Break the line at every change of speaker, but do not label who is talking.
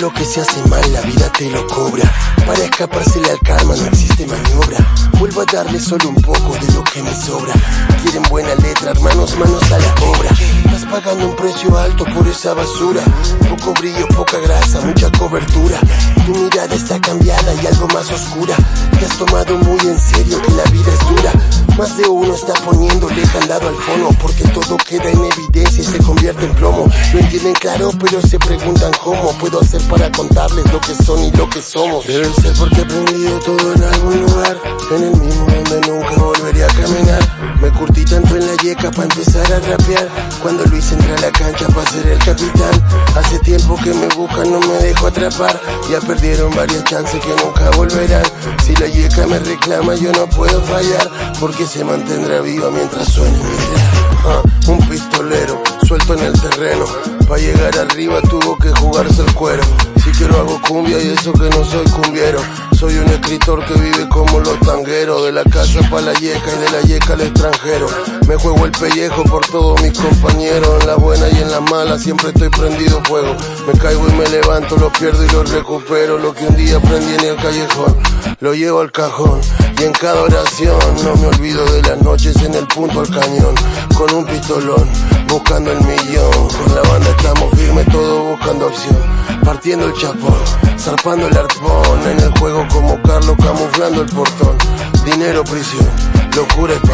Lo que se hace mal la vida te lo cobra. Para escapársele al karma no existe maniobra. Vuelvo a darle solo un poco de lo que me sobra. Quieren buena letra hermanos, manos a la obra. Pagando un precio alto por esa basura. Poco brillo, poca grasa, mucha cobertura. Tu mirada está cambiada y algo más oscura. Te has tomado muy en serio que la vida es dura. Más de uno está poniéndole candado al fono porque todo queda en evidencia y se convierte en plomo. Lo entienden claro, pero se preguntan cómo puedo hacer para contarles lo que son y lo que somos. Debe ser porque he aprendido todo en algún lugar, en el mismo para empezar a rapear. Cuando Luis entra a la cancha para ser el capitán. Hace tiempo que me buscan, no me dejo atrapar. Ya perdieron varias chances que nunca volverán. Si la yeca me reclama, yo no puedo fallar. Porque se mantendrá viva mientras suene mi. Ah, un pistolero, suelto en el terreno. Pa' llegar arriba tuvo que jugarse el cuero. Si quiero hago cumbia y eso que no soy cumbiero. Soy un escritor que vive como los tangueros. De la casa pa' la yeca y de la yeca al extranjero. Me juego el pellejo por todos mis compañeros. En la buena y en la mala siempre estoy prendido fuego. Me caigo y me levanto, lo pierdo y lo recupero. Lo que un día aprendí en el callejón, lo llevo al cajón. Y en cada oración no me olvido de las noches en el punto al cañón. Con un pistolón, buscando el millón. Con la banda estamos firmes. Partiendo el chapón, zarpando el arpón. En el juego como Carlos, camuflando el portón. Dinero, prisión, locura y